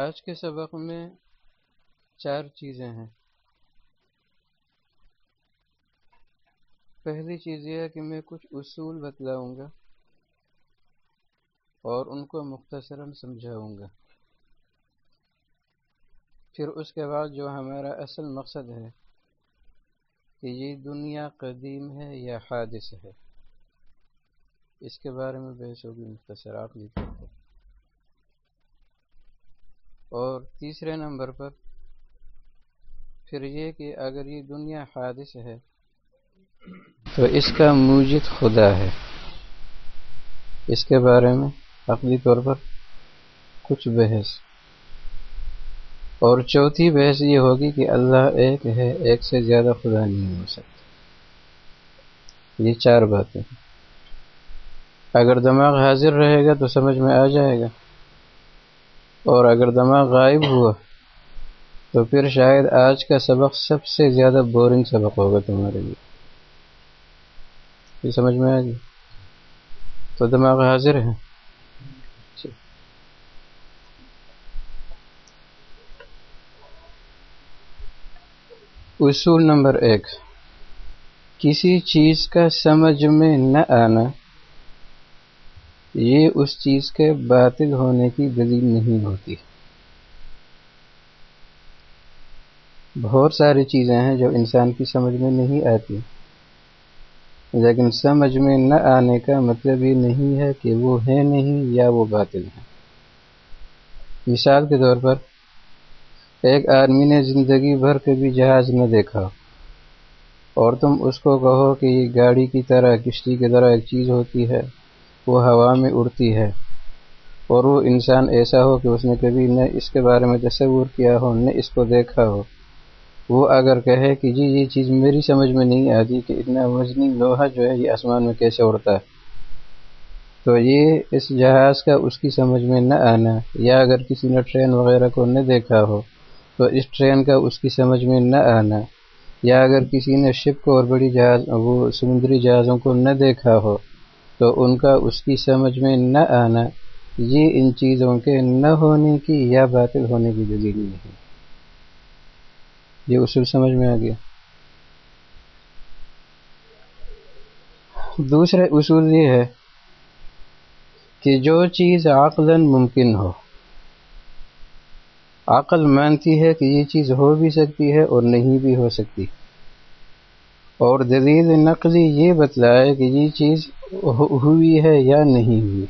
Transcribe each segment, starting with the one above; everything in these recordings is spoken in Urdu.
آج کے سبق میں چار چیزیں ہیں۔ پہلی چیز یہ ہے کہ میں کچھ اصول بتلاؤں گا اور ان کو مختصراً سمجھاؤں گا۔ پھر اس کے بعد جو ہمارا اصل مقصد ہے کہ یہ دنیا قدیم ہے یا حادث ہے، اس کے بارے میں بحث ہوگی، مختصر آپ لکھتے ہیں اور تیسرے نمبر پر پھر یہ کہ اگر یہ دنیا حادث ہے تو اس کا موجد خدا ہے۔ اس کے بارے میں عقلی طور پر کچھ بحث۔ اور چوتھی بحث یہ ہوگی کہ اللہ ایک ہے، ایک سے زیادہ خدا نہیں ہو سکتا۔ یہ چار باتیں اگر دماغ حاضر رہے گا تو سمجھ میں آ جائے گا۔ اور اگر دماغ غائب ہوا، تو پھر شاید آج کا سبق سب سے زیادہ بورنگ سبق ہوگا تمہارے لیے۔ یہ سمجھ میں آ گئی؟ تو دماغ حاضر ہے؟ اصول نمبر ایک، کسی چیز کا سمجھ میں نہ آنا یہ اس چیز کے باطل ہونے کی دلیل نہیں ہوتی۔ بہت ساری چیزیں ہیں جو انسان کی سمجھ میں نہیں آتی۔ لیکن سمجھ میں نہ آنے کا مطلب یہ نہیں ہے کہ وہ ہے نہیں یا وہ باطل ہے۔ مثال کے طور پر، ایک آدمی نے زندگی بھر کبھی جہاز نہ دیکھا۔ اور تم اس کو کہو کہ یہ گاڑی کی طرح، کشتی کی طرح ایک چیز ہوتی ہے۔ وہ ہوا میں اڑتی ہے۔ اور وہ انسان ایسا ہو کہ اس نے کبھی نہ اس کے بارے میں تصور کیا ہو، نہ اس کو دیکھا ہو۔ وہ اگر کہے کہ جی یہ چیز میری سمجھ میں نہیں آتی کہ اتنا وزنی لوہا جو ہے، یہ آسمان میں کیسے اڑتا ہے۔ تو یہ اس جہاز کا اس کی سمجھ میں نہ آنا، یا اگر کسی نے ٹرین وغیرہ کو نہ دیکھا ہو، تو اس ٹرین کا اس کی سمجھ میں نہ آنا۔ یا اگر کسی نے شپ کو اور بڑی جہاز، وہ سمندری جہازوں کو نہ دیکھا ہو تو ان کا اس کی سمجھ میں نہ آنا، یہ ان چیزوں کے نہ ہونے کی یا باطل ہونے کی دلیل نہیں یہ اصول سمجھ میں آ گیا۔ دوسرے اصول یہ ہے کہ جو چیز عقل ممکن ہو، عقل مانتی ہے کہ یہ چیز ہو بھی سکتی ہے اور نہیں بھی ہو سکتی۔ اور دلیل نقلی یہ بتلائے کہ یہ چیز ہوئی ہے یا نہیں ہوئی۔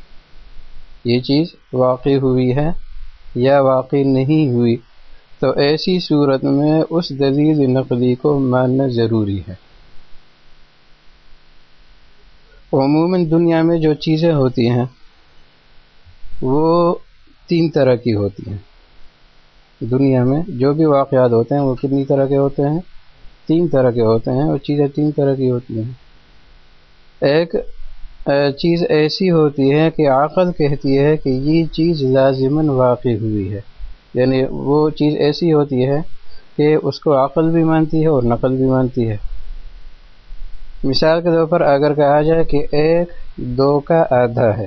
یہ چیز واقع ہوئی ہے یا واقع نہیں ہوئی۔ تو ایسی صورت میں اس دلیل نقلی کو ماننا ضروری ہے۔ عموماً دنیا میں جو چیزیں ہوتی ہیں، وہ تین طرح کی ہوتی ہیں۔ دنیا میں جو بھی واقعات ہوتے ہیں، وہ کتنی طرح کے ہوتے ہیں؟ تین طرح کے ہوتے ہیں اور چیزیں تین طرح کی ہوتی ہیں۔ ایک چیز ایسی ہوتی ہے کہ عقل کہتی ہے کہ یہ چیز لازماً واقع ہوئی ہے۔ یعنی وہ چیز ایسی ہوتی ہے کہ اس کو عقل بھی مانتی ہے اور نقل بھی مانتی ہے۔ مثال کے طور پر اگر کہا جائے کہ ایک دو کا آدھا ہے،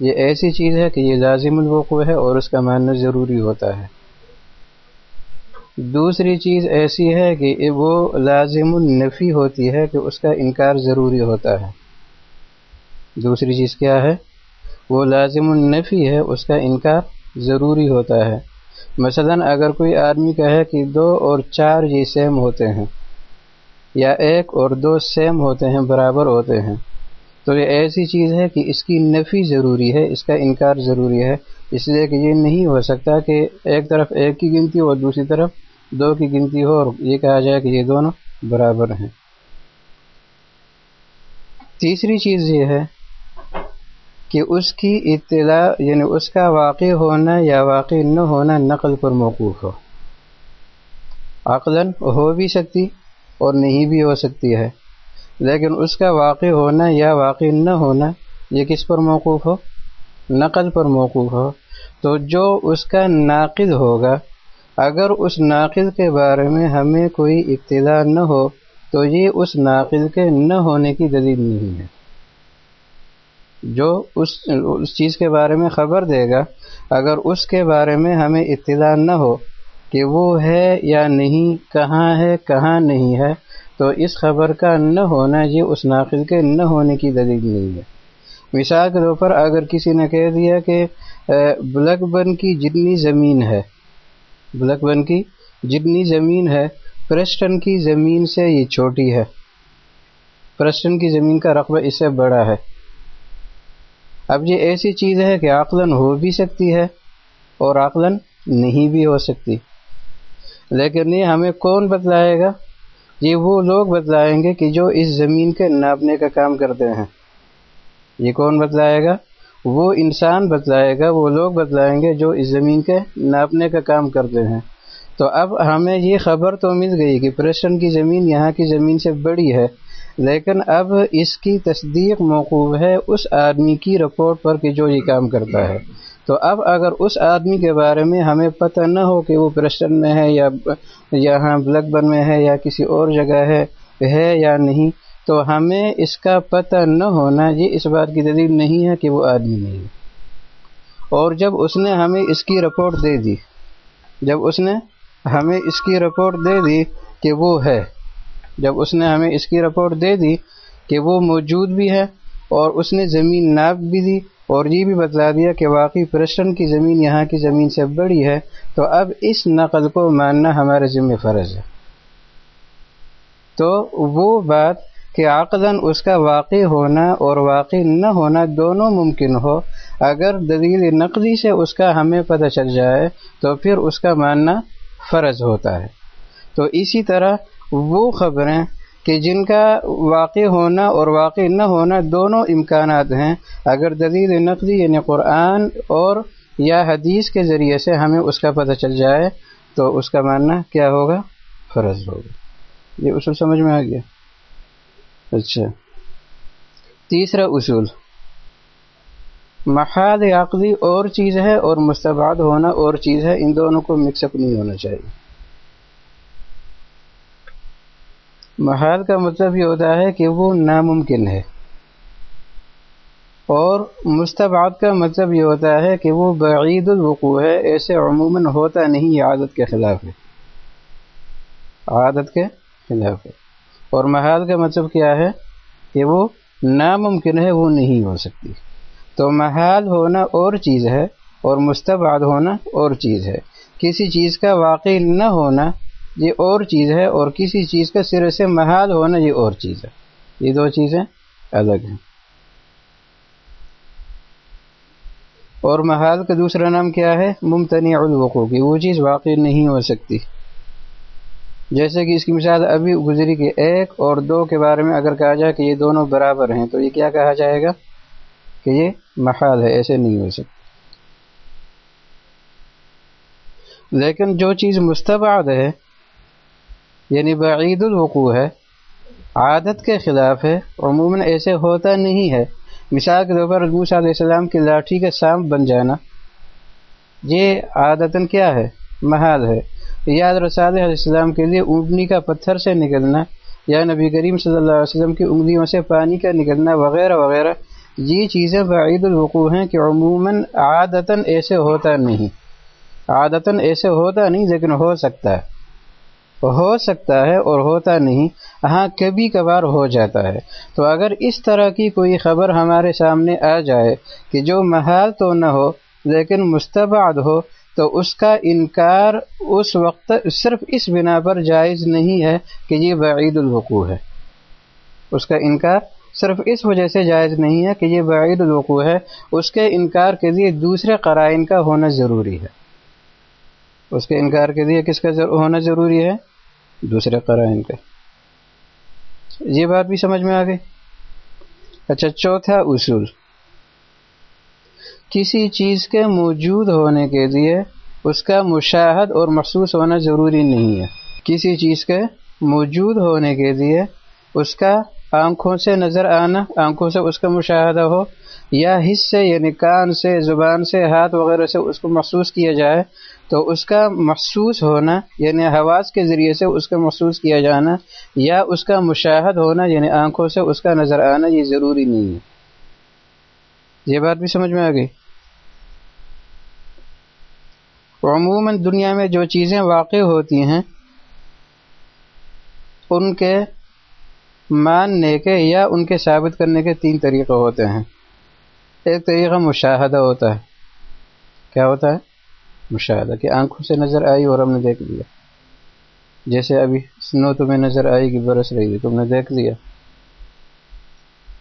یہ ایسی چیز ہے کہ یہ لازم الوقوع ہے اور اس کا ماننا ضروری ہوتا ہے۔ دوسری چیز ایسی ہے کہ وہ لازم النفی ہوتی ہے کہ اس کا انکار ضروری ہوتا ہے۔ دوسری چیز کیا ہے؟ وہ لازم النفی ہے، اس کا انکار ضروری ہوتا ہے۔ مثلا اگر کوئی آدمی کہے کہ دو اور چار یہ سیم ہوتے ہیں یا ایک اور دو سیم ہوتے ہیں، برابر ہوتے ہیں، تو یہ ایسی چیز ہے کہ اس کی نفی ضروری ہے، اس کا انکار ضروری ہے۔ اس لیے کہ یہ نہیں ہو سکتا کہ ایک طرف ایک کی گنتی اور دوسری طرف دو کی گنتی ہو اور یہ کہا جائے کہ یہ دونوں برابر ہیں۔ تیسری چیز یہ ہے کہ اس کی اطلاع یعنی اس کا واقع ہونا یا واقع نہ ہونا نقل پر موقوف ہو۔ عقلاً ہو بھی سکتی اور نہیں بھی ہو سکتی ہے، لیکن اس کا واقع ہونا یا واقع نہ ہونا یہ کس پر موقوف ہو؟ نقل پر موقوف ہو۔ تو جو اس کا ناقد ہوگا اگر اس ناقد کے بارے میں ہمیں کوئی اطلاع نہ ہو، تو یہ اس ناقد کے نہ ہونے کی دلیل نہیں ہے۔ جو اس اس چیز کے بارے میں خبر دے گا، اگر اس کے بارے میں ہمیں اطلاع نہ ہو کہ وہ ہے یا نہیں، کہاں ہے، کہاں نہیں ہے، تو اس خبر کا نہ ہونا، یہ اس ناقل کے نہ ہونے کی دلیل نہیں ہے۔ مثال کے طور پر اگر کسی نے کہہ دیا کہ بلک بن کی جتنی زمین ہے بلک بن کی، جتنی زمین ہے، پرسٹن کی زمین سے یہ چھوٹی ہے۔ پرسٹن کی زمین کا رقبہ اس سے بڑا ہے۔ اب یہ ایسی چیز ہے کہ عقلاً ہو بھی سکتی ہے اور عقلاً نہیں بھی ہو سکتی۔ لیکن یہ ہمیں کون بتلائے گا؟ یہ وہ لوگ بتلائیں گے کہ جو اس زمین کے ناپنے کا کام کرتے ہیں۔ یہ کون بتلائے گا؟ وہ انسان بتلائے گا، وہ لوگ بتلائیں گے جو اس زمین کے ناپنے کا کام کرتے ہیں۔ تو اب ہمیں یہ خبر تو مل گئی کہ پریسٹن کی زمین یہاں کی زمین سے بڑی ہے، لیکن اب اس کی تصدیق موقوف ہے اس آدمی کی رپورٹ پر کہ جو یہ کام کرتا ہے۔ تو اب اگر اس آدمی کے بارے میں ہمیں پتہ نہ ہو کہ وہ پرسٹن میں ہے یا یہاں بلک بن میں ہے یا کسی اور جگہ ہے ہے یا نہیں تو ہمیں اس کا پتہ نہ ہونا یہ اس بات کی دلیل نہیں ہے کہ وہ آدمی نہیں اور جب اس نے ہمیں اس کی رپورٹ دے دی، جب اس نے ہمیں اس کی رپورٹ دے دی کہ وہ ہے، جب اس نے ہمیں اس کی رپورٹ دے دی کہ وہ موجود بھی ہے اور اس نے زمین ناپ بھی دی اور یہ بھی بتلا دیا کہ واقعی پرشن کی زمین یہاں کی زمین سے بڑی ہے، تو اب اس نقل کو ماننا ہمارے ذمہ فرض ہے۔ تو وہ بات کہ عقدن اس کا واقع ہونا اور واقع نہ ہونا دونوں ممکن ہو، اگر دلیل نقلی سے اس کا ہمیں پتہ چل جائے تو پھر اس کا ماننا فرض ہوتا ہے۔ تو اسی طرح وہ خبریں کہ جن کا واقع ہونا اور واقع نہ ہونا دونوں امکانات ہیں، اگر دلیل نقلی یعنی قرآن اور یا حدیث کے ذریعے سے ہمیں اس کا پتہ چل جائے تو اس کا ماننا کیا ہوگا؟ فرض ہوگا۔ یہ اصول سمجھ میں آ گیا۔ اچھا۔ تیسرا اصول۔ محاد عقلی اور چیز ہے اور مستباد ہونا اور چیز ہے، ان دونوں کو مکس اپ نہیں ہونا چاہیے۔ محال کا مطلب یہ ہوتا ہے کہ وہ ناممکن ہے۔ اور مستبعد کا مطلب یہ ہوتا ہے کہ وہ بعید الوقوع ہے، ایسے عموماً ہوتا نہیں، یہ عادت کے خلاف ہے۔ عادت کے خلاف ہے۔ اور محال کا مطلب کیا ہے کہ وہ ناممکن ہے، وہ نہیں ہو سکتی۔ تو محال ہونا اور چیز ہے اور مستبعد ہونا اور چیز ہے۔ کسی چیز کا واقع نہ ہونا یہ اور چیز ہے اور کسی چیز کا سرے سے محال ہونا یہ اور چیز ہے۔ یہ دو چیزیں الگ ہیں۔ اور محال کا دوسرا نام کیا ہے؟ ممتنع الوقوع کی وہ چیز واقع نہیں ہو سکتی۔ جیسے کہ اس کی مثال ابھی گزری کہ ایک اور دو کے بارے میں اگر کہا جائے کہ یہ دونوں برابر ہیں، تو یہ کیا کہا جائے گا؟ کہ یہ محال ہے، ایسے نہیں ہو سکتی لیکن جو چیز مستبعد ہے یعنی بعید الوقوع ہے، عادت کے خلاف ہے، عموماً ایسے ہوتا نہیں ہے۔ مثال کے طور پر علیہ السلام کی لاٹھی کا سانپ بن جانا، یہ عادتاً کیا ہے؟ محال ہے۔ یاد رسال علیہ السلام کے لیے اونٹنی کا پتھر سے نکلنا، یا نبی کریم صلی اللہ علیہ وسلم کی انگلیوں سے پانی کا نکلنا وغیرہ وغیرہ، یہ چیزیں بعید الوقوع ہیں کہ عموماً عادتاً ایسے ہوتا نہیں۔ عادتاً ایسے ہوتا نہیں، لیکن ہو سکتا ہے۔ ہو سکتا ہے اور ہوتا نہیں ہاں کبھی کبھار ہو جاتا ہے۔ تو اگر اس طرح کی کوئی خبر ہمارے سامنے آ جائے کہ جو محال تو نہ ہو، لیکن مستبعد ہو تو اس کا انکار اس وقت صرف اس بنا پر جائز نہیں ہے کہ یہ بعید الوقوع ہے۔ اس کا انکار صرف اس وجہ سے جائز نہیں ہے کہ یہ بعید الوقوع ہے۔ اس کے انکار کے لیے دوسرے قرائن کا ہونا ضروری ہے۔ اس کے انکار کے لیے کس کا ہونا ضروری ہے؟ دوسرے قرائن کا۔ یہ بات بھی سمجھ میں آ گئی؟ اچھا چوتھا اصول۔ کسی چیز کے موجود ہونے کے لیے اس کا مشاہد اور محسوس ہونا ضروری نہیں ہے۔ کسی چیز کے موجود ہونے کے لیے اس کا آنکھوں سے نظر آنا، آنکھوں سے اس کا مشاہدہ ہو، یا حص سے یعنی کان سے، زبان سے، ہاتھ وغیرہ سے اس کو محسوس کیا جائے، تو اس کا محسوس ہونا یعنی حواس کے ذریعے سے اس کا محسوس کیا جانا، یا اس کا مشاہد ہونا یعنی آنکھوں سے اس کا نظر آنا، یہ ضروری نہیں ہے۔ یہ بات بھی سمجھ میں آ گئی؟ عموماً دنیا میں جو چیزیں واقع ہوتی ہیں، ان کے ماننے کے یا ان کے ثابت کرنے کے تین طریقے ہوتے ہیں۔ ایک طریقہ مشاہدہ ہوتا ہے۔ کیا ہوتا ہے؟ مشاہدہ، کہ آنکھوں سے نظر آئی اور ہم نے دیکھ لیا۔ جیسے ابھی سنو تمہیں نظر آئی کہ برس رہی ہے، تم نے دیکھ لیا۔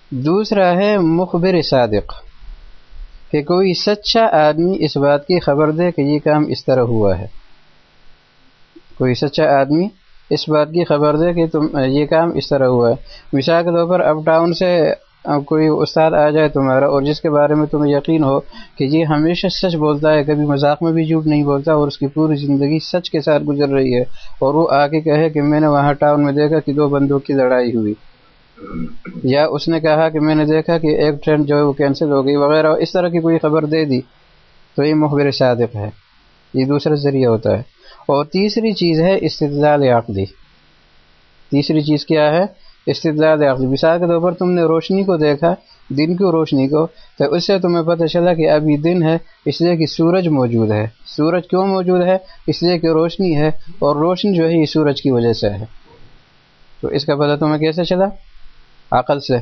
دوسرا ہے مخبر صادق۔ کہ کوئی سچا آدمی اس بات کی خبر دے کہ یہ کام اس طرح ہوا ہے۔ کوئی سچا آدمی اس بات کی خبر دے کہ تم، یہ کام اس طرح ہوا ہے۔ مثال کے طور پر اپ ٹاؤن سے کوئی استاد آ جائے تمہارا اور جس کے بارے میں تمہیں یقین ہو کہ یہ ہمیشہ سچ بولتا ہے، کبھی مذاق میں بھی جھوٹ نہیں بولتا اور اس کی پوری زندگی سچ کے ساتھ گزر رہی ہے اور وہ آ کے کہے کہ میں نے وہاں ٹاؤن میں دیکھا کہ دو بندوں کی لڑائی ہوئی۔ یا اس نے کہا کہ میں نے دیکھا کہ ایک ٹرین جو ہے وہ کینسل ہو گئی، وغیرہ، اس طرح کی کوئی خبر دے دی، تو یہ مخبر صادق ہے۔ یہ دوسرا ذریعہ ہوتا ہے۔ اور تیسری چیز ہے استدلال عقدی تیسری چیز کیا ہے؟ استدلال عقدی مثال کے طور پر تم نے روشنی کو دیکھا، دن کی روشنی کو، تو اس سے تمہیں پتہ چلا کہ ابھی دن ہے، اس لیے کہ سورج موجود ہے۔ سورج کیوں موجود ہے؟ اس لیے کہ روشنی ہے، اور روشنی جو ہے یہ سورج کی وجہ سے ہے۔ تو اس کا پتہ تمہیں کیسے چلا؟ عقل سے۔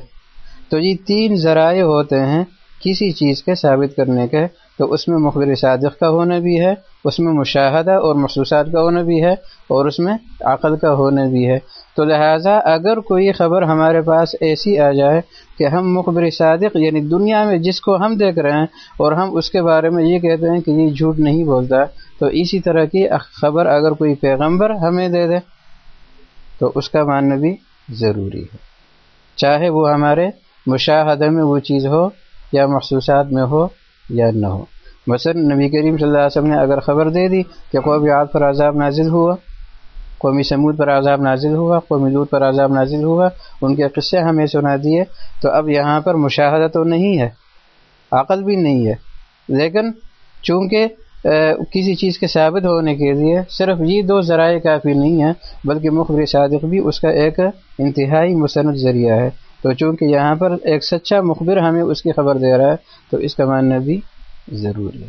تو یہ تین ذرائع ہوتے ہیں کسی چیز کے ثابت کرنے کے، تو اس میں مخبر صادق کا ہونا بھی ہے، اس میں مشاہدہ اور محسوسات کا ہونا بھی ہے، اور اس میں عقل کا ہونا بھی ہے۔ تو لہٰذا اگر کوئی خبر ہمارے پاس ایسی آ جائے کہ ہم مخبر صادق یعنی دنیا میں جس کو ہم دیکھ رہے ہیں اور ہم اس کے بارے میں یہ کہتے ہیں کہ یہ جھوٹ نہیں بولتا، تو اسی طرح کی خبر اگر کوئی پیغمبر ہمیں دے دے، تو اس کا ماننا بھی ضروری ہے۔ چاہے وہ ہمارے مشاہدے میں وہ چیز ہو یا محسوسات میں ہو یا نہ ہو۔ مثلا نبی کریم صلی اللہ علیہ وسلم نے اگر خبر دے دی کہ قومی عاد پر عذاب نازل ہوا قومی سمود پر عذاب نازل ہوا قومی دودھ پر عذاب نازل ہوا، ان کے قصے ہمیں سنا دیے، تو اب یہاں پر مشاہدہ تو نہیں ہے، عقل بھی نہیں ہے۔ لیکن چونکہ کسی چیز کے ثابت ہونے کے لیے صرف یہ دو ذرائع کافی نہیں ہیں، بلکہ مخبر صادق بھی اس کا ایک انتہائی مصنف ذریعہ ہے۔ تو چونکہ یہاں پر ایک سچا مخبر ہمیں اس کی خبر دے رہا ہے، تو اس کا ماننا بھی ضروری ہے۔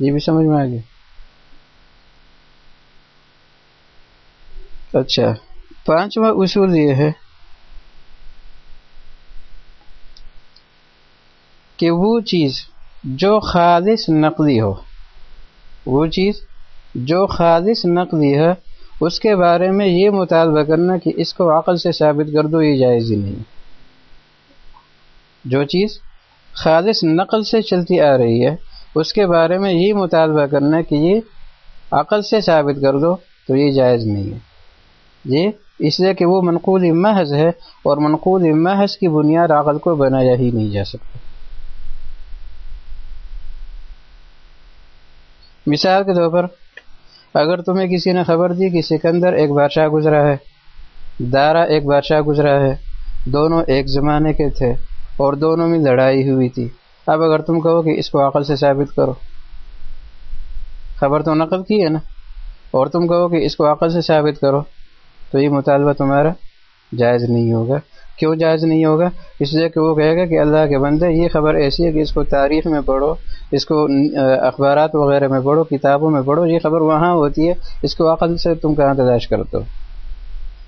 یہ بھی سمجھ میں آ گیا؟ اچھا پانچواں اصول یہ ہے کہ وہ چیز جو خالص نقلی ہو۔ وہ چیز جو خالص نقلی ہے، اس کے بارے میں یہ مطالبہ کرنا کہ اس کو عقل سے ثابت کر دو، یہ جائز ہی نہیں۔ جو چیز خالص نقل سے چلتی آ رہی ہے، اس کے بارے میں یہ مطالبہ کرنا کہ یہ عقل سے ثابت کر دو، تو یہ جائز نہیں ہے۔ یہ اس لیے کہ وہ منقول محض ہے اور منقول محض کی بنیاد عقل کو بنایا ہی نہیں جا سکتا۔ مثال کے طور پر، اگر تمہیں کسی نے خبر دی کہ سکندر ایک بادشاہ گزرا ہے، دارا ایک بادشاہ گزرا ہے، دونوں ایک زمانے کے تھے اور دونوں میں لڑائی ہوئی تھی۔ اب اگر تم کہو کہ اس کو عقل سے ثابت کرو۔ خبر تو نقل کی ہے نا؟ اور تم کہو کہ اس کو عقل سے ثابت کرو، تو یہ مطالبہ تمہارا جائز نہیں ہوگا۔ کیوں جائز نہیں ہوگا؟ اس لیے کہ وہ کہے گا کہ اللہ کے بندے، یہ خبر ایسی ہے کہ اس کو تاریخ میں پڑھو، اس کو اخبارات وغیرہ میں پڑھو، کتابوں میں پڑھو، یہ خبر وہاں ہوتی ہے، اس کو عقل سے تم کہاں تلاش کرتے ہو؟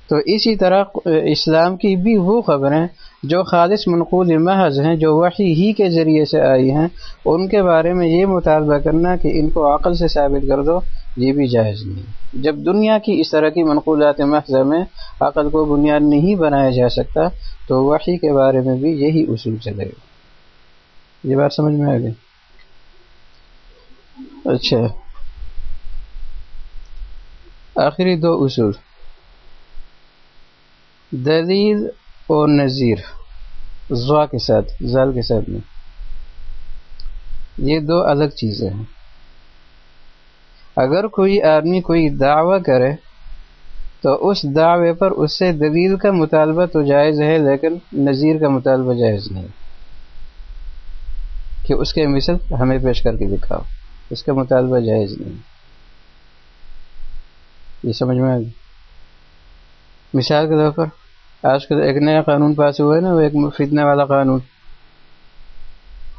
تو اسی طرح اسلام کی بھی وہ خبریں جو خالص منقول محض ہیں، جو وحی ہی کے ذریعے سے آئی ہیں، ان کے بارے میں یہ مطالبہ کرنا کہ ان کو عقل سے ثابت کر دو، یہ بھی جائز نہیں۔ جب دنیا کی اس طرح کی منقولات محض میں عقل کو بنیاد نہیں بنایا جا سکتا، تو وحی کے بارے میں بھی یہی اصول چلے۔ گا یہ بات سمجھ میں آ گئی؟ اچھا۔ آخری دو اصول۔ دلیل اور نذیر زوا کے ساتھ، زال کے ساتھ میں یہ دو الگ چیزیں ہیں۔ اگر کوئی آدمی کوئی دعویٰ کرے، تو اس دعوے پر اس سے دلیل کا مطالبہ تو جائز ہے، لیکن نذیر کا مطالبہ جائز نہیں۔ کہ اس کے مثل ہمیں پیش کر کے دکھاؤ، اس کا مطالبہ جائز نہیں۔ یہ سمجھ میں آ گئی؟ مثال کے طور پر، آج کل ایک نیا قانون پاس ہوا ہے نا، وہ ایک فتنے والا قانون۔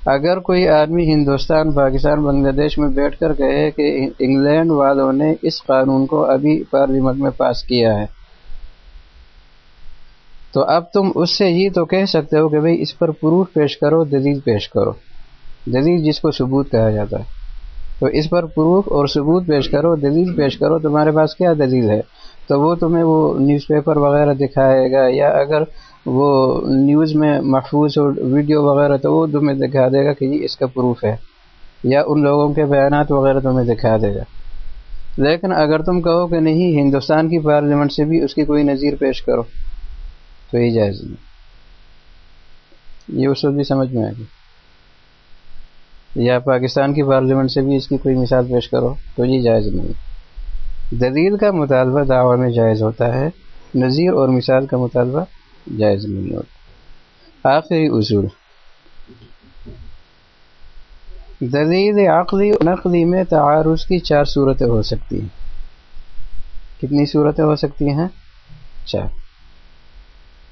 اگر کوئی آدمی ہندوستان، پاکستان، بنگلہ دیش میں بیٹھ کر کہے کہ انگلینڈ والوں نے اس قانون کو ابھی پارلیمنٹ میں پاس کیا ہے، تو اب تم اس سے یہ تو کہہ سکتے ہو کہ بھئی اس پر پروف پیش کرو، دلیل پیش کرو۔ دلیل جس کو ثبوت کہا جاتا ہے۔ تو اس پر پروف اور ثبوت پیش کرو، دلیل پیش کرو، تمہارے پاس کیا دلیل ہے؟ تو وہ تمہیں وہ نیوز پیپر وغیرہ دکھائے گا یا اگر وہ نیوز میں محفوظ ہو ویڈیو وغیرہ تو وہ تمہیں دکھا دے گا کہ یہ اس کا پروف ہے یا ان لوگوں کے بیانات وغیرہ تمہیں دکھا دے گا۔ لیکن اگر تم کہو کہ نہیں، ہندوستان کی پارلیمنٹ سے بھی اس کی کوئی نظیر پیش کرو، تو یہ جائز نہیں۔ یہ اس وقت بھی سمجھ میں آئے گی یا پاکستان کی پارلیمنٹ سے بھی اس کی کوئی مثال پیش کرو، تو یہ جائز نہیں۔ دلیل کا مطالبہ دعوی میں جائز ہوتا ہے، نظیر اور مثال کا مطالبہ جائز نہیں ہوتا۔ آخری اصول۔ دلیل عقلی نقلی میں تعارض کی چار صورتیں ہو سکتی ہیں۔ کتنی صورتیں ہو سکتی ہیں؟ چار۔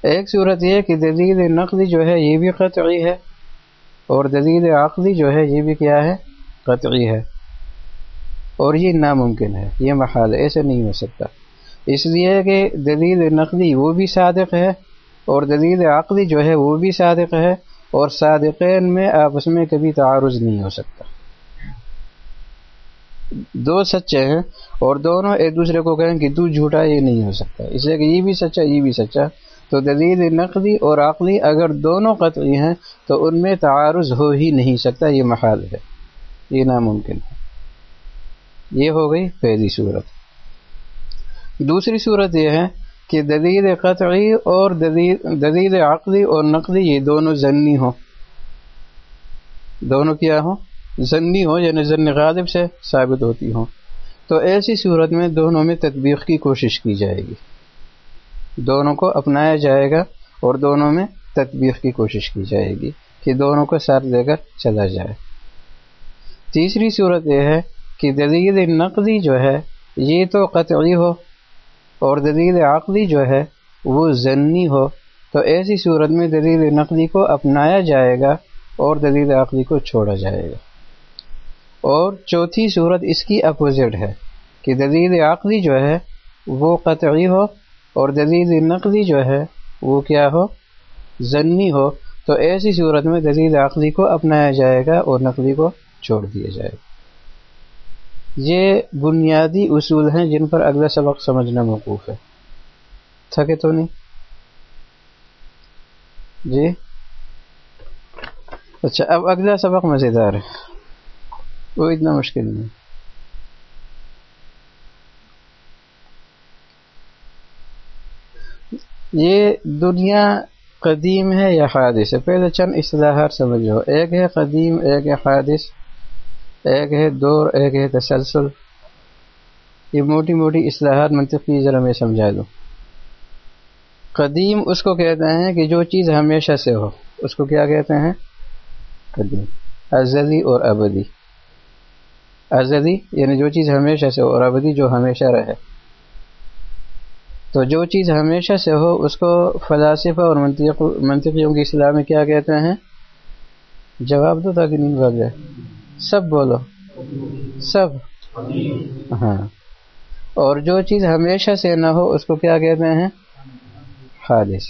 ایک صورت یہ کہ دلیل نقلی جو ہے یہ بھی قطعی ہے اور دلیل عقلی جو ہے یہ بھی کیا ہے؟ قطعی ہے۔ اور یہ ناممکن ہے، یہ محال ایسے نہیں ہو سکتا۔ اس لیے کہ دلیل نقلی وہ بھی صادق ہے اور دلیل عقلی جو ہے وہ بھی صادق ہے اور صادقین میں آپس میں کبھی تعارض نہیں ہو سکتا۔ دو سچے ہیں اور دونوں ایک دوسرے کو کہیں کہ تو جھوٹا یہ نہیں ہو سکتا۔ اس لیے کہ یہ بھی سچا، یہ بھی سچا۔ تو دلیل نقلی اور عقلی اگر دونوں قطعی ہیں تو ان میں تعارض ہو ہی نہیں سکتا، یہ محال ہے۔ یہ ناممکن ہے۔ یہ ہو گئی پہلی صورت۔ دوسری صورت یہ ہے کہ دلیل قطعی اور دلیل عقلی اور نقلی یہ دونوں ضنی ہوں۔ دونوں کیا ہوں؟ ضنی ہو یعنی ضن غالب سے ثابت ہوتی ہوں۔ تو ایسی صورت میں دونوں میں تطبیق کی کوشش کی جائے گی۔ دونوں کو اپنایا جائے گا اور دونوں میں تطبیق کی کوشش کی جائے گی کہ دونوں کو ساتھ لے کر چلا جائے۔ تیسری صورت یہ ہے کہ دلیل نقلی جو ہے، یہ تو قطعی ہو اور دلیل عقلی جو ہے، وہ ضنی ہو۔ تو ایسی صورت میں دلیل نقلی کو اپنایا جائے گا اور دلیل عقلی کو چھوڑا جائے گا۔ اور چوتھی صورت اس کی اپوزٹ ہے کہ دلیل عقلی جو ہے، وہ قطعی ہو اور دلیل نقلی جو ہے، وہ کیا ہو؟ ضنی ہو۔ تو ایسی صورت میں دلیل عقلی کو اپنایا جائے گا اور نقلی کو چھوڑ دیا جائے گا۔ یہ بنیادی اصول ہیں جن پر اگلا سبق سمجھنا موقوف ہے۔ تھکے تو نہیں؟ جی؟ اچھا اب اگلا سبق مزیدار ہے۔ وہ اتنا مشکل نہیں۔ یہ دنیا قدیم ہے یا حادث؟ ہے پہلے چند اصطلاحات سمجھو۔ ایک ہے قدیم، ایک ہے حادث۔ ایک ہے دور، ایک ہے تسلسل۔ یہ موٹی موٹی اصلاحات منطقی ذرا میں سمجھا دوں۔ قدیم اس کو کہتے ہیں کہ جو چیز ہمیشہ سے ہو، اس کو کیا کہتے ہیں؟ قدیم۔ ازلی اور ابدی۔ ازلی یعنی جو چیز ہمیشہ سے ہو اور ابدی جو ہمیشہ رہے۔ تو جو چیز ہمیشہ سے ہو، اس کو فلاسفہ اور منطقیوں کی اصلاح میں کیا کہتے ہیں؟ جواب دو تاکہ نہیں، بھاگ جائے۔ سب بولو۔ سب۔ ہاں۔ اور جو چیز ہمیشہ سے نہ ہو اس کو کیا کہتے ہیں؟ خالص۔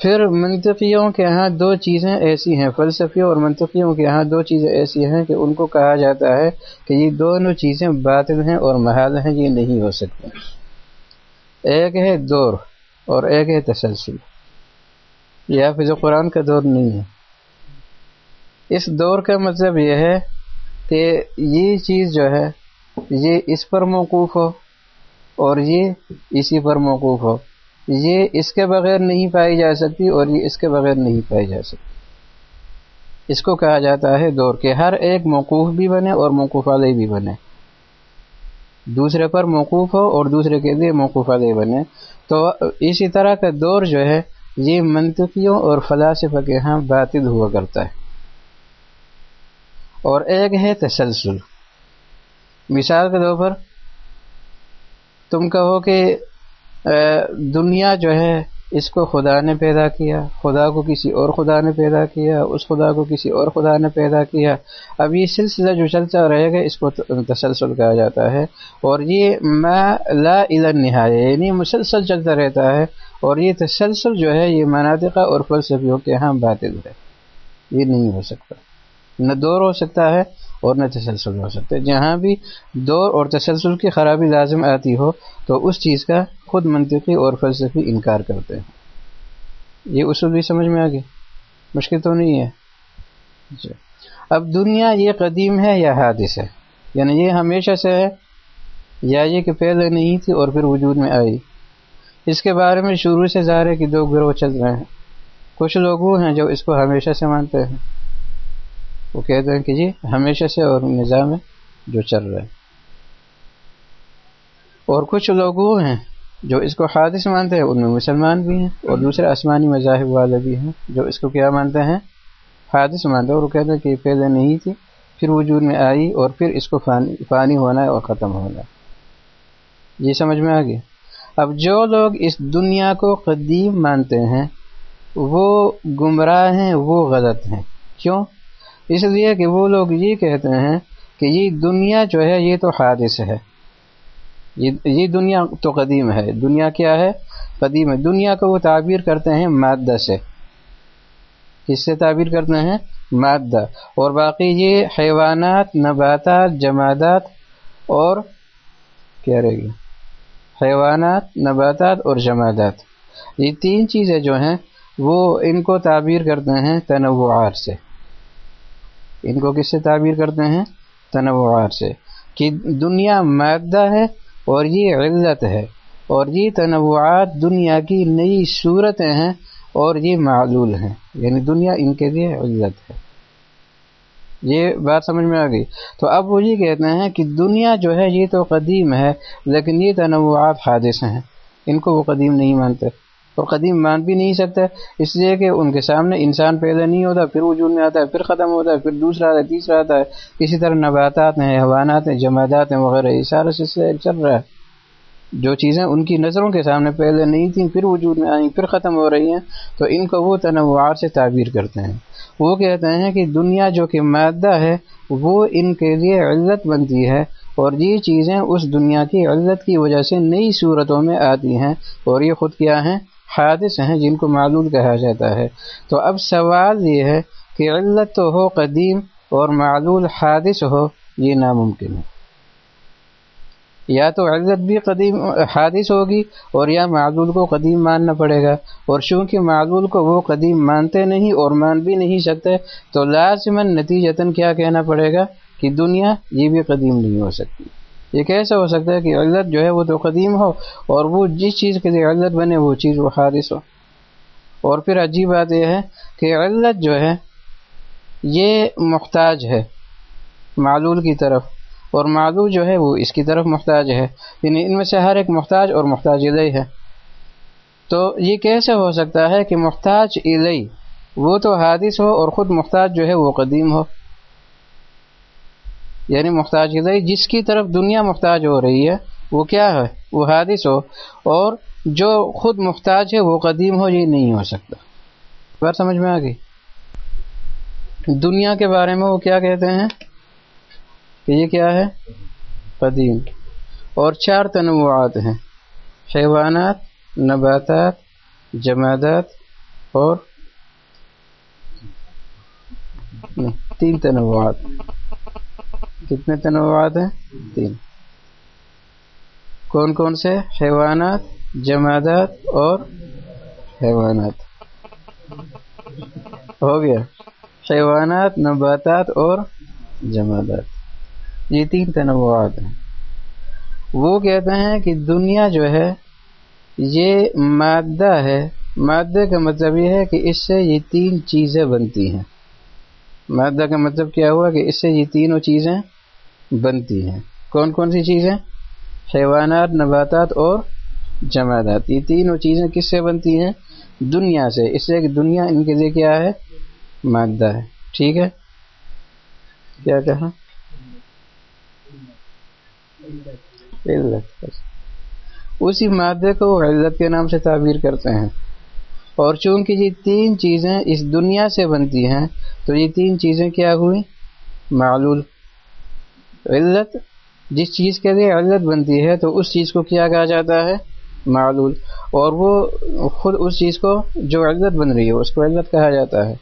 پھر منطقیوں کے ہاں دو چیزیں ایسی ہیں فلسفیوں اور منطقیوں کے ہاں دو چیزیں ایسی ہیں کہ ان کو کہا جاتا ہے کہ یہ دونوں چیزیں باطل ہیں اور محال ہیں یہ نہیں ہو سکتے۔ ایک ہے دور اور ایک ہے تسلسل۔ یہ حافظ قرآن کا دور نہیں ہے۔ اس دور کا مطلب یہ ہے کہ یہ چیز جو ہے، یہ اس پر موقوف ہو اور یہ اسی پر موقوف ہو۔ یہ اس کے بغیر نہیں پائی جا سکتی اور یہ اس کے بغیر نہیں پائی جا سکتی۔ اس کو کہا جاتا ہے دور کے ہر ایک موقوف بھی بنے اور موقوف علیہ بھی بنے۔ دوسرے پر موقوف ہو اور دوسرے کے لیے موقوف علیہ بنے۔ تو اسی طرح کا دور جو ہے، یہ منطقیوں اور فلاسفہ کے ہاں باطل ہوا کرتا ہے۔ اور ایک ہے تسلسل۔ مثال کے طور پر تم کہو کہ دنیا جو ہے، اس کو خدا نے پیدا کیا، خدا کو کسی اور خدا نے پیدا کیا، اس خدا کو کسی اور خدا نے پیدا کیا۔ اب یہ سلسلہ جو چلتا رہے گا، اس کو تسلسل کہا جاتا ہے۔ اور یہ ما لا نہایا یعنی مسلسل چلتا رہتا ہے۔ اور یہ تسلسل جو ہے، یہ مناطقہ اور فلسفیوں کے ہاں باطل ہے۔ یہ نہیں ہو سکتا۔ نہ دور ہو سکتا ہے اور نہ تسلسل ہو سکتا ہے۔ جہاں بھی دور اور تسلسل کی خرابی لازم آتی ہو، تو اس چیز کا خود منطقی اور فلسفی انکار کرتے ہیں۔ یہ اصول بھی سمجھ میں آ گئی مشکل تو نہیں ہے۔ جی۔ اب دنیا یہ قدیم ہے یا حادث ہے؟ یعنی یہ ہمیشہ سے ہے یا یہ کہ پہلے نہیں تھی اور پھر وجود میں آئی؟ اس کے بارے میں شروع سے ظاہر ہے کہ دو گروہ چل رہے ہیں۔ کچھ لوگ وہ ہیں جو اس کو ہمیشہ سے مانتے ہیں۔ وہ کہتے ہیں کہ جی ہمیشہ سے اور نظام ہے جو چل رہا ہے۔ اور کچھ لوگ وہ ہیں جو اس کو حادث مانتے ہیں، ان میں مسلمان بھی ہیں اور دوسرے آسمانی مذاہب والے بھی ہیں جو اس کو کیا مانتے ہیں؟ حادث مانتے ہیں۔ اور وہ کہتے ہیں کہ یہ پہلے نہیں تھی، پھر وجود میں آئی اور پھر اس کو فانی ہونا ہے اور ختم ہونا ہے۔ یہ سمجھ میں آ گیا۔ اب جو لوگ اس دنیا کو قدیم مانتے ہیں، وہ گمراہ ہیں، وہ غلط ہیں۔ کیوں؟ اس لیے کہ وہ لوگ یہ کہتے ہیں کہ یہ دنیا جو ہے، یہ تو حادث ہے۔ یہ دنیا تو قدیم ہے۔ دنیا کیا ہے؟ قدیم ہے۔ دنیا کو وہ تعبیر کرتے ہیں مادہ سے۔ کس سے تعبیر کرتے ہیں؟ مادہ۔ اور باقی یہ حیوانات، نباتات، جمادات اور کیا رہے گی حیوانات، نباتات اور جمادات۔ یہ تین چیزیں جو ہیں، وہ ان کو تعبیر کرتے ہیں تنوعات سے۔ ان کو کس سے تعبیر کرتے ہیں؟ تنوعات سے۔ کہ دنیا مادہ ہے اور یہ علت ہے۔ اور یہ تنوعات دنیا کی نئی صورتیں ہیں اور یہ معلول ہیں۔ یعنی دنیا ان کے لیے علت ہے۔ یہ بات سمجھ میں آ گئی۔ تو اب وہ یہ کہتے ہیں کہ دنیا جو ہے یہ تو قدیم ہے، لیکن یہ تنوعات حادث ہیں۔ ان کو وہ قدیم نہیں مانتے۔ اور قدیم مان بھی نہیں سکتے۔ اس لیے کہ ان کے سامنے انسان پیدا نہیں ہوتا، پھر وجود میں آتا ہے، پھر ختم ہوتا ہے، پھر دوسرا آتا ہے، تیسرا آتا ہے۔ کسی طرح نباتات ہیں، حیوانات ہیں جماعتات ہیں، وغیرہ، یہ سارا سلسلہ چل رہا ہے۔ جو چیزیں ان کی نظروں کے سامنے پہلے نہیں تھیں، پھر وجود میں آئیں، پھر ختم ہو رہی ہیں، تو ان کو وہ تنوعات سے تعبیر کرتے ہیں۔ وہ کہتے ہیں کہ دنیا جو کہ مادہ ہے، وہ ان کے لیے علت بنتی ہے۔ اور یہ چیزیں اس دنیا کی علت کی وجہ سے نئی صورتوں میں آتی ہیں۔ اور یہ خود کیا ہیں؟ حادث ہیں جن کو معلول کہا جاتا ہے۔ تو اب سوال یہ ہے کہ علت تو ہو قدیم اور معلول حادث ہو، یہ ناممکن ہے۔ یا تو علت بھی قدیم، حادث ہوگی اور یا معلول کو قدیم ماننا پڑے گا۔ اور چونکہ معلول کو وہ قدیم مانتے نہیں اور مان بھی نہیں سکتے، تو لازمن نتیجتاً کیا کہنا پڑے گا کہ دنیا یہ بھی قدیم نہیں ہو سکتی۔ یہ کیسا ہو سکتا ہے کہ علت جو ہے وہ تو قدیم ہو اور وہ جس چیز کے لیے علت بنے وہ چیز وہ حادث ہو۔ اور پھر عجیب بات یہ ہے کہ علت جو ہے یہ محتاج ہے معلول کی طرف اور معلول جو ہے وہ اس کی طرف محتاج ہے۔ یعنی ان میں سے ہر ایک محتاج اور محتاج الہی ہے۔ تو یہ کیسے ہو سکتا ہے کہ محتاج الہی وہ تو حادث ہو اور خود محتاج جو ہے وہ قدیم ہو۔ یعنی محتاج غذائی جس کی طرف دنیا محتاج ہو رہی ہے، وہ کیا ہے؟ وہ حادث ہو، اور جو خود محتاج ہے، وہ قدیم ہو، یہ نہیں ہو سکتا۔ بات سمجھ میں آ گئی؟ دنیا کے بارے میں وہ کیا کہتے ہیں؟ کہ یہ کیا ہے؟ قدیم۔ اور چار تنوعات ہیں۔ حیوانات، نباتات، جمادات، اور تین تنوعات۔ کتنے تنوعات ہیں؟ تین۔ کون کون سے؟ حیوانات، جمادات اور حیوانات۔ ہو گیا۔ حیوانات، نباتات اور جمادات۔ یہ تین تنوعات ہیں۔ وہ کہتے ہیں کہ دنیا جو ہے، یہ مادہ ہے۔ مادہ کا مطلب یہ ہے کہ اس سے یہ تین چیزیں بنتی ہیں۔ مادہ کا مطلب کیا ہوا کہ اس سے یہ تینوں چیزیں بنتی ہیں۔ کون کون سی چیزیں حیوانات، نباتات اور جماعت یہ تینوں چیزیں کس سے بنتی ہیں؟ دنیا سے۔ اس سے دنیا ان کے لیے کیا ہے؟ مادہ ہے۔ ٹھیک ہے؟ کیا کہا؟ اسی مادے کو علت کے نام سے تعبیر کرتے ہیں۔ اور چونکہ یہ تین چیزیں اس دنیا سے بنتی ہیں، تو یہ تین چیزیں کیا ہوئی معلول۔ علت، جس چیز کے لیے علت بنتی ہے، تو اس چیز کو کیا کہا جاتا ہے؟ معلول. اور وہ خود اس چیز کو جو علت بن رہی ہے، اس کو علت کہا جاتا ہے.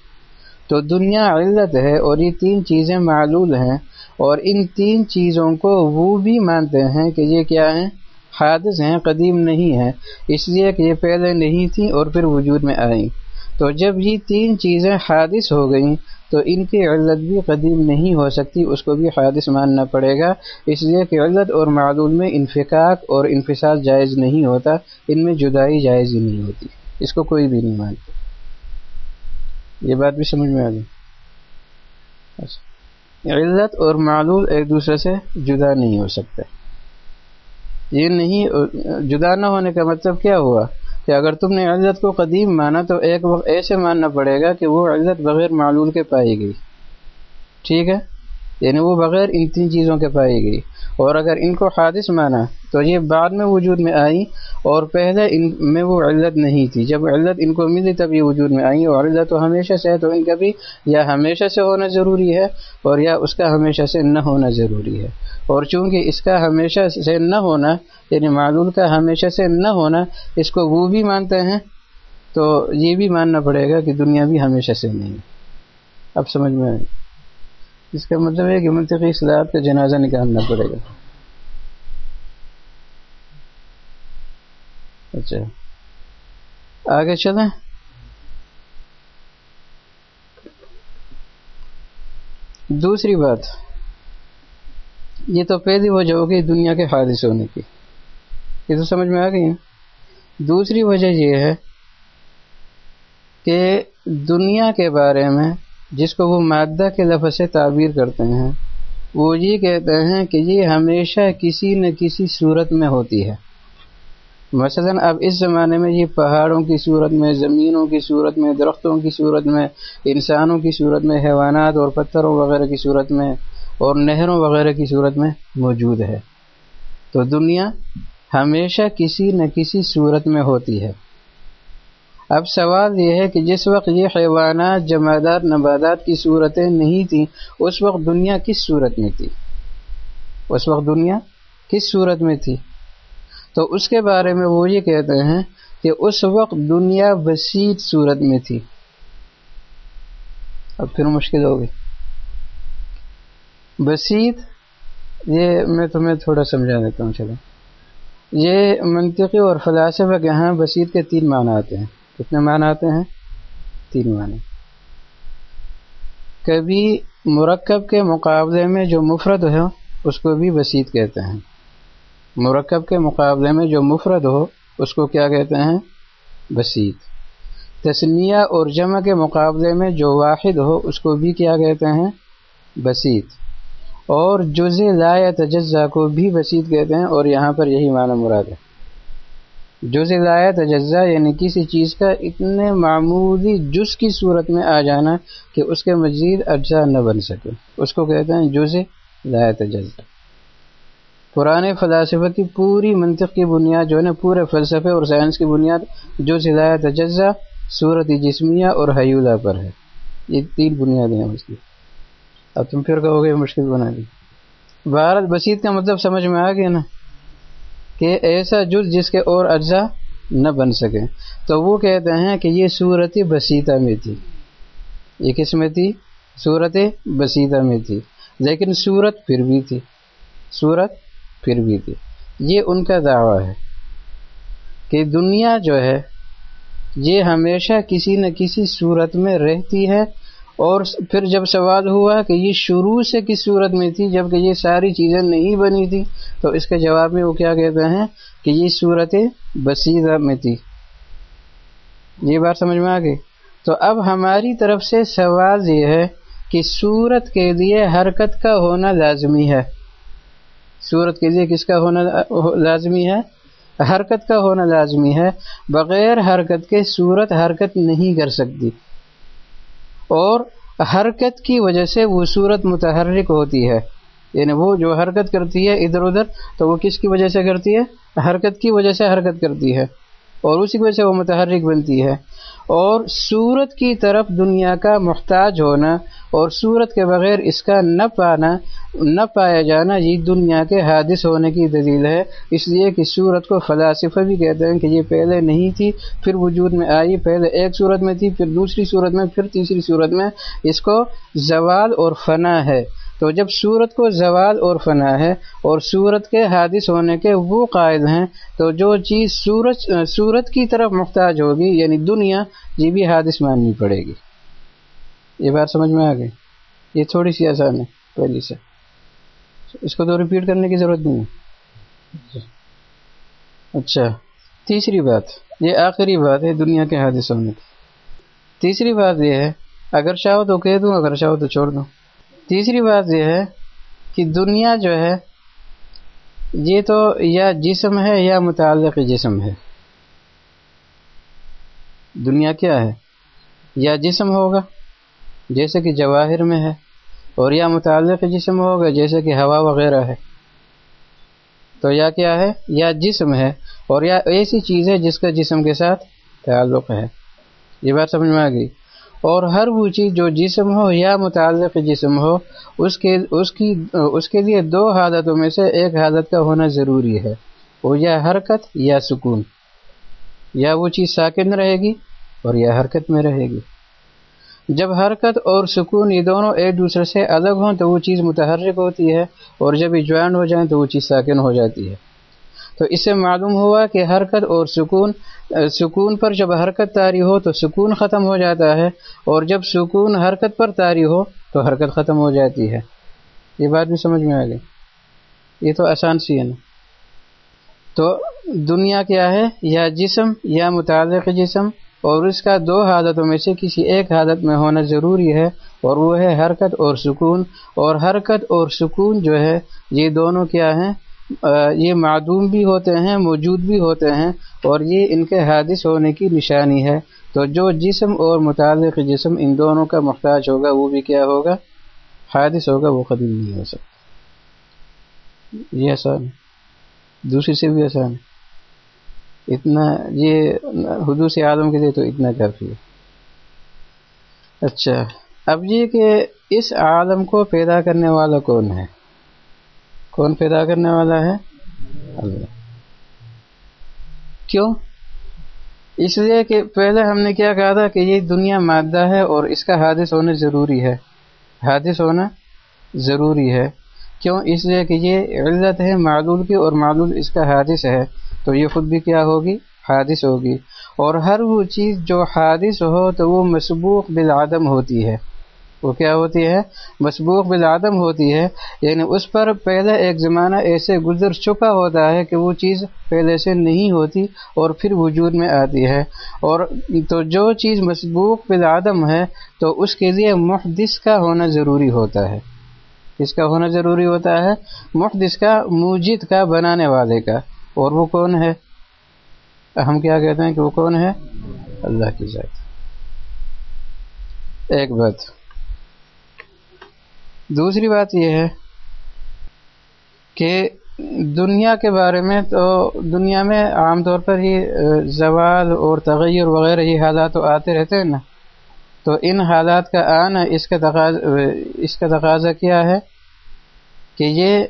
تو دنیا علت ہے اور یہ تین چیزیں معلول ہیں، اور ان تین چیزوں کو وہ بھی مانتے ہیں کہ یہ کیا ہیں؟ حادث ہیں، قدیم نہیں ہیں. اس لیے کہ یہ پہلے نہیں تھیں اور پھر وجود میں آئیں۔ تو جب یہ تین چیزیں حادث ہو گئیں تو ان کی علت بھی قدیم نہیں ہو سکتی، اس کو بھی حادث ماننا پڑے گا۔ اس لیے کہ علت اور معلوم میں انفقاق اور انفصال جائز نہیں ہوتا، ان میں جدائی جائز ہی نہیں ہوتی۔ اس کو کوئی بھی نہیں مانتا۔ یہ بات بھی سمجھ میں آ گئی۔ علت اور معلول ایک دوسرے سے جدا نہیں ہو سکتے۔ یہ نہیں، جدا نہ ہونے کا مطلب کیا ہوا؟ کہ اگر تم نے عزت کو قدیم مانا تو ایک وقت ایسے ماننا پڑے گا کہ وہ عزت بغیر معلول کے پائے گی ٹھیک ہے؟ یعنی وہ بغیر ان تین چیزوں کے پائی گئی۔ اور اگر ان کو حادث مانا تو یہ بعد میں وجود میں آئی اور پہلے ان میں وہ علت نہیں تھی۔ جب علت ان کو ملی تب یہ وجود میں آئی اور علت تو ہمیشہ سے ہے تو ان کا بھی یا ہمیشہ سے ہونا ضروری ہے اور یا اس کا ہمیشہ سے نہ ہونا ضروری ہے۔ اور چونکہ اس کا ہمیشہ سے نہ ہونا یعنی معلول کا ہمیشہ سے نہ ہونا، اس کو وہ بھی مانتے ہیں تو یہ بھی ماننا پڑے گا کہ دنیا بھی ہمیشہ سے نہیں۔ اب سمجھ میں آئے اس کا مطلب ہے کہ منطقی اصلاحات کا جنازہ نکالنا پڑے گا۔ اچھا۔ آگے چلیں۔ دوسری بات۔ یہ تو پہلی وجہ ہوگی دنیا کے حادث ہونے کی۔ یہ تو سمجھ میں آ گئی دوسری وجہ یہ ہے کہ دنیا کے بارے میں جس کو وہ مادہ کے لفظ سے تعبیر کرتے ہیں، وہ یہ کہتے ہیں کہ یہ ہمیشہ کسی نہ کسی صورت میں ہوتی ہے۔ مثلا اب اس زمانے میں یہ پہاڑوں کی صورت میں، زمینوں کی صورت میں، درختوں کی صورت میں، انسانوں کی صورت میں، حیوانات اور پتھروں وغیرہ کی صورت میں اور نہروں وغیرہ کی صورت میں موجود ہے۔ تو دنیا ہمیشہ کسی نہ کسی صورت میں ہوتی ہے۔ اب سوال یہ ہے کہ جس وقت یہ حیوانات جمادات نبادات کی صورتیں نہیں تھیں، اس وقت دنیا کس صورت میں تھی؟ اس وقت دنیا کس صورت میں تھی؟ تو اس کے بارے میں وہ یہ کہتے ہیں کہ اس وقت دنیا بسیط صورت میں تھی۔ اب پھر مشکل ہوگی بسیط یہ میں تمہیں تھوڑا سمجھا دیتا ہوں چلو یہ منطقی اور فلاسفہ کے ہاں بسیط کے تین معنی آتے ہیں۔ کتنے معنی آتے ہیں؟ تین معنی۔ کبھی مرکب کے مقابلے میں جو مفرد ہو، اس کو بھی بسیط کہتے ہیں۔ مرکب کے مقابلے میں جو مفرد ہو، اس کو کیا کہتے ہیں؟ بسیط تسنیہ اور جمع کے مقابلے میں جو واحد ہو، اس کو بھی کیا کہتے ہیں؟ بسیط اور جز لا تجزا کو بھی بسیط کہتے ہیں، اور یہاں پر یہی معنی مراد ہے۔ جز لا تجزا یعنی کسی چیز کا اتنے معمولی جز کی صورت میں آ جانا کہ اس کے مزید اجزاء نہ بن سکے۔ اس کو کہتے ہیں جز لا تجزا۔ پرانے فلاسفہ کی پوری منطق کی بنیاد جو ہے نا، پورے فلسفے اور سائنس کی بنیاد جو لا تجزا، صورت جسمیہ اور حیولہ پر ہے۔ یہ تین بنیادیں ہیں اس کی۔ اب تم پھر کہو گے مشکل بنا دی۔ بھارت بسیط کا مطلب سمجھ میں آ گیا نا۔ کہ ایسا جز جس کے اور اجزاء نہ بن سکے۔ تو وہ کہتے ہیں کہ یہ صورت بسیطہ میں تھی۔ یہ کس میں تھی؟ صورت بسیطہ میں تھی۔ لیکن صورت پھر بھی تھی۔ صورت پھر بھی تھی۔ یہ ان کا دعویٰ ہے کہ دنیا جو ہے، یہ ہمیشہ کسی نہ کسی صورت میں رہتی ہے اور پھر جب سوال ہوا کہ یہ شروع سے کس صورت میں تھی جبکہ یہ ساری چیزیں نہیں بنی تھی، تو اس کے جواب میں وہ کیا کہتے ہیں کہ یہ صورت بصیرہ میں تھی۔ یہ بات سمجھ میں آ گئی۔ تو اب ہماری طرف سے سوال یہ ہے کہ صورت کے لیے حرکت کا ہونا لازمی ہے۔ صورت کے لیے کس کا ہونا لازمی ہے؟ حرکت کا ہونا لازمی ہے۔ بغیر حرکت کے صورت حرکت نہیں کر سکتی۔ اور حرکت کی وجہ سے وہ صورت متحرک ہوتی ہے۔ یعنی وہ جو حرکت کرتی ہے ادھر ادھر، تو وہ کس کی وجہ سے کرتی ہے؟ حرکت کی وجہ سے حرکت کرتی ہے۔ اور اسی کی وجہ سے وہ متحرک بنتی ہے۔ اور صورت کی طرف دنیا کا محتاج ہونا اور صورت کے بغیر اس کا نہ پانا، نہ پایا جانا یہ دنیا کے حادث ہونے کی دلیل ہے۔ اس لیے کہ صورت کو فلاسفہ بھی کہتے ہیں کہ یہ پہلے نہیں تھی، پھر وجود میں آئی، پہلے ایک صورت میں تھی، پھر دوسری صورت میں، پھر تیسری صورت میں۔ اس کو زوال اور فنا ہے۔ تو جب صورت کو زوال اور فنا ہے اور صورت کے حادث ہونے کے وہ قائد ہیں، تو جو چیز صورت صورت کی طرف محتاج ہوگی یعنی دنیا، یہ بھی حادث ماننی پڑے گی۔ یہ بات سمجھ میں آ گئی؟ یہ تھوڑی سی آسان ہے، پہلی سے۔ اس کو تو ریپیٹ کرنے کی ضرورت نہیں ہے۔ اچھا تیسری بات، یہ آخری بات ہے دنیا کے حادث ہونے کی۔ تیسری بات یہ ہے، اگر چاہو تو کہہ دوں، اگر چاہو تو چھوڑ دوں۔ تیسری بات یہ ہے کہ دنیا جو ہے، یہ تو یا جسم ہے یا متعلق جسم ہے۔ دنیا کیا ہے؟ یا جسم ہوگا، جیسے کہ جواہر میں ہے، اور یا متعلق جسم ہوگا، جیسے کہ ہوا وغیرہ ہے۔ تو یا کیا ہے؟ یا جسم ہے، اور یا ایسی چیز ہے جس کا جسم کے ساتھ تعلق ہے۔ یہ بات سمجھ میں آ گئی۔ اور ہر وہ چیز جو جسم ہو یا متعلق جسم ہو، اس کے، اس کی، اس کے لیے دو حالتوں میں سے ایک حالت کا ہونا ضروری ہے، وہ یا حرکت یا سکون۔ یا وہ چیز ساکن رہے گی اور یا حرکت میں رہے گی۔ جب حرکت اور سکون یہ دونوں ایک دوسرے سے الگ ہوں تو وہ چیز متحرک ہوتی ہے اور جب یہ جوائن ہو جائیں تو وہ چیز ساکن ہو جاتی ہے۔ تو اس سے معلوم ہوا کہ حرکت اور سکون سکون پر جب حرکت تاری ہو تو سکون ختم ہو جاتا ہے اور جب سکون حرکت پر تاری ہو تو حرکت ختم ہو جاتی ہے۔ یہ بات بھی سمجھ میں آ گئی۔ یہ تو آسان سی ہے نا۔ تو دنیا کیا ہے؟ یا جسم یا متعلق جسم اور اس کا دو حالتوں میں سے کسی ایک حالت میں ہونا ضروری ہے اور وہ ہے حرکت اور سکون۔ اور حرکت اور سکون جو ہے، یہ دونوں کیا ہیں؟ یہ معدوم بھی ہوتے ہیں، موجود بھی ہوتے ہیں، اور یہ ان کے حادث ہونے کی نشانی ہے۔ تو جو جسم اور متعلق جسم ان دونوں کا محتاج ہوگا، وہ بھی کیا ہوگا؟ حادث ہوگا، وہ قدیم نہیں ہو سکتا۔ یہ آسان ہے۔ دوسری سے بھی آسان ہے۔ اتنا، یہ حدوث عالم کے لیے تو اتنا کافی ہے۔ اچھا اب یہ کہ اس عالم کو پیدا کرنے والا کون ہے؟ کون پیدا کرنے والا ہے؟ اللہ۔ کیوں؟ اس لیے کہ پہلے ہم نے کیا کہا تھا کہ یہ دنیا مادہ ہے اور اس کا حادث ہونا ضروری ہے۔ حادث ہونا ضروری ہے۔ کیوں؟ اس لیے کہ یہ علت ہے معلول کی اور معلول اس کا حادث ہے۔ تو یہ خود بھی کیا ہوگی؟ حادث ہوگی۔ اور ہر وہ چیز جو حادث ہو تو وہ مسبوق بالعدم ہوتی ہے۔ وہ کیا ہوتی ہے؟ مسبوق بالعدم ہوتی ہے۔ یعنی اس پر پہلے ایک زمانہ ایسے گزر چکا ہوتا ہے کہ وہ چیز پہلے سے نہیں ہوتی اور پھر وجود میں آتی ہے۔ اور تو جو چیز مسبوق بالعدم ہے، تو اس کے لیے محدث کا ہونا ضروری ہوتا ہے۔ اس کا ہونا ضروری ہوتا ہے؟ محدث کا، موجد کا، بنانے والے کا۔ اور وہ کون ہے؟ ہم کیا کہتے ہیں کہ وہ کون ہے؟ اللہ کی ذات۔ ایک بات۔ دوسری بات یہ ہے کہ دنیا کے بارے میں تو دنیا میں عام طور پر ہی زوال اور تغیر وغیرہ یہ حالات تو آتے رہتے ہیں نا۔ تو ان حالات کا آنا اس کا تقاضا اس کا تقاضا کیا ہے کہ یہ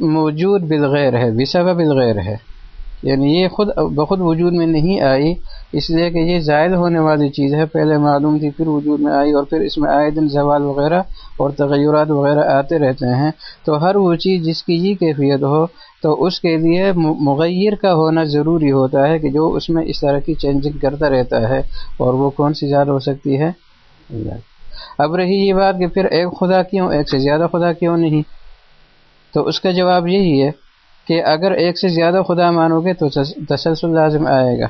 موجود بالغیر ہے، بسبب بالغیر ہے۔ یعنی یہ خود بخود وجود میں نہیں آئی، اس لیے کہ یہ زائد ہونے والی چیز ہے۔ پہلے معلوم تھی، پھر وجود میں آئی اور پھر اس میں آئے دن زوال وغیرہ اور تغیرات وغیرہ آتے رہتے ہیں۔ تو ہر وہ چیز جس کی یہ کیفیت ہو، تو اس کے لیے مغیر کا ہونا ضروری ہوتا ہے کہ جو اس میں اس طرح کی چینجنگ کرتا رہتا ہے۔ اور وہ کون سی زیادہ ہو سکتی ہے؟ اب رہی یہ بات کہ پھر ایک خدا کیوں، ایک سے زیادہ خدا کیوں نہیں؟ تو اس کا جواب یہی ہے کہ اگر ایک سے زیادہ خدا مانو گے تو تسلسل لازم آئے گا۔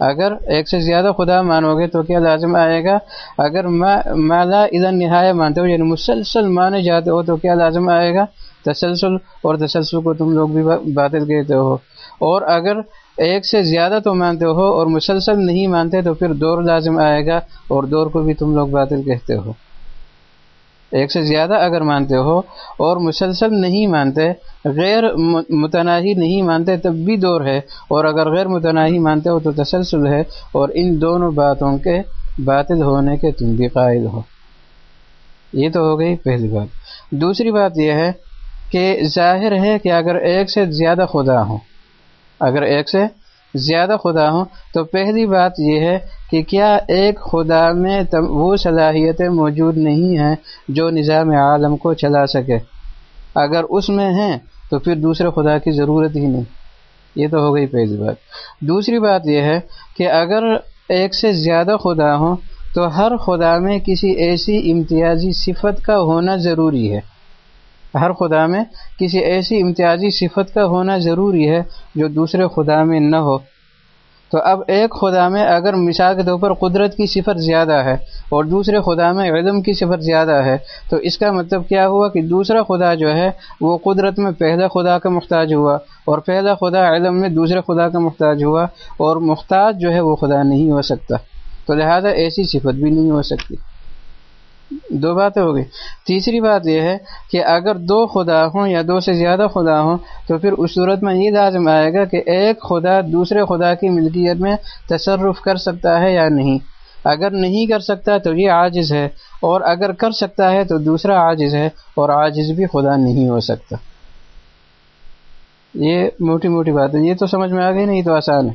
اگر ایک سے زیادہ خدا مانو گے تو کیا لازم آئے گا؟ اگر مالا ادھر نہایا مانتے ہو یعنی مسلسل مانے جاتے ہو، تو کیا لازم آئے گا؟ تسلسل۔ اور تسلسل کو تم لوگ بھی باطل کہتے ہو۔ اور اگر ایک سے زیادہ تو مانتے ہو اور مسلسل نہیں مانتے، تو پھر دور لازم آئے گا اور دور کو بھی تم لوگ باطل کہتے ہو۔ ایک سے زیادہ اگر مانتے ہو اور مسلسل نہیں مانتے، غیر متناہی نہیں مانتے، تب بھی دور ہے۔ اور اگر غیر متناہی مانتے ہو تو تسلسل ہے اور ان دونوں باتوں کے باطل ہونے کے تم بھی قائل ہو۔ یہ تو ہو گئی پہلی بات۔ دوسری بات یہ ہے کہ ظاہر ہے کہ اگر ایک سے زیادہ خدا ہوں، اگر ایک سے زیادہ خدا ہوں، تو پہلی بات یہ ہے کہ کیا ایک خدا میں وہ صلاحیتیں موجود نہیں ہیں جو نظام عالم کو چلا سکے۔ اگر اس میں ہیں، تو پھر دوسرے خدا کی ضرورت ہی نہیں۔ یہ تو ہو گئی پہلی بات۔ دوسری بات یہ ہے کہ اگر ایک سے زیادہ خدا ہوں، تو ہر خدا میں کسی ایسی امتیازی صفت کا ہونا ضروری ہے۔ ہر خدا میں کسی ایسی امتیازی صفت کا ہونا ضروری ہے جو دوسرے خدا میں نہ ہو۔ تو اب ایک خدا میں اگر مثال کے طور پر قدرت کی صفت زیادہ ہے اور دوسرے خدا میں علم کی صفت زیادہ ہے، تو اس کا مطلب کیا ہوا کہ دوسرا خدا جو ہے، وہ قدرت میں پہلا خدا کا محتاج ہوا اور پہلا خدا علم میں دوسرے خدا کا محتاج ہوا اور محتاج جو ہے، وہ خدا نہیں ہو سکتا۔ تو لہذا ایسی صفت بھی نہیں ہو سکتی۔ دو باتیں ہو گئی۔ تیسری بات یہ ہے کہ اگر دو خدا ہوں یا دو سے زیادہ خدا ہوں، تو پھر اس صورت میں یہ لازم آئے گا کہ ایک خدا دوسرے خدا کی ملکیت میں تصرف کر سکتا ہے یا نہیں۔ اگر نہیں کر سکتا تو یہ عاجز ہے، اور اگر کر سکتا ہے تو دوسرا عاجز ہے، اور عاجز بھی خدا نہیں ہو سکتا۔ یہ موٹی موٹی بات ہے یہ تو سمجھ میں آ گئی نہیں تو آسان ہے۔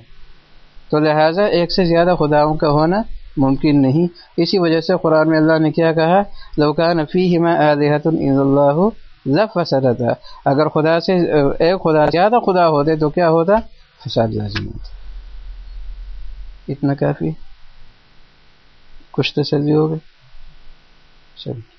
تو لہٰذا ایک سے زیادہ خداؤں کا ہونا ممکن نہیں۔ اسی وجہ سے قرآن میں اللہ نے کیا کہا؟ لوکان فی ہما اللہ تھا اگر خدا سے ایک خدا، زیادہ خدا ہوتے تو کیا ہوتا؟ فساد لازم ہوتا۔ اتنا کافی؟ کچھ تسلی ہو گئی چلیے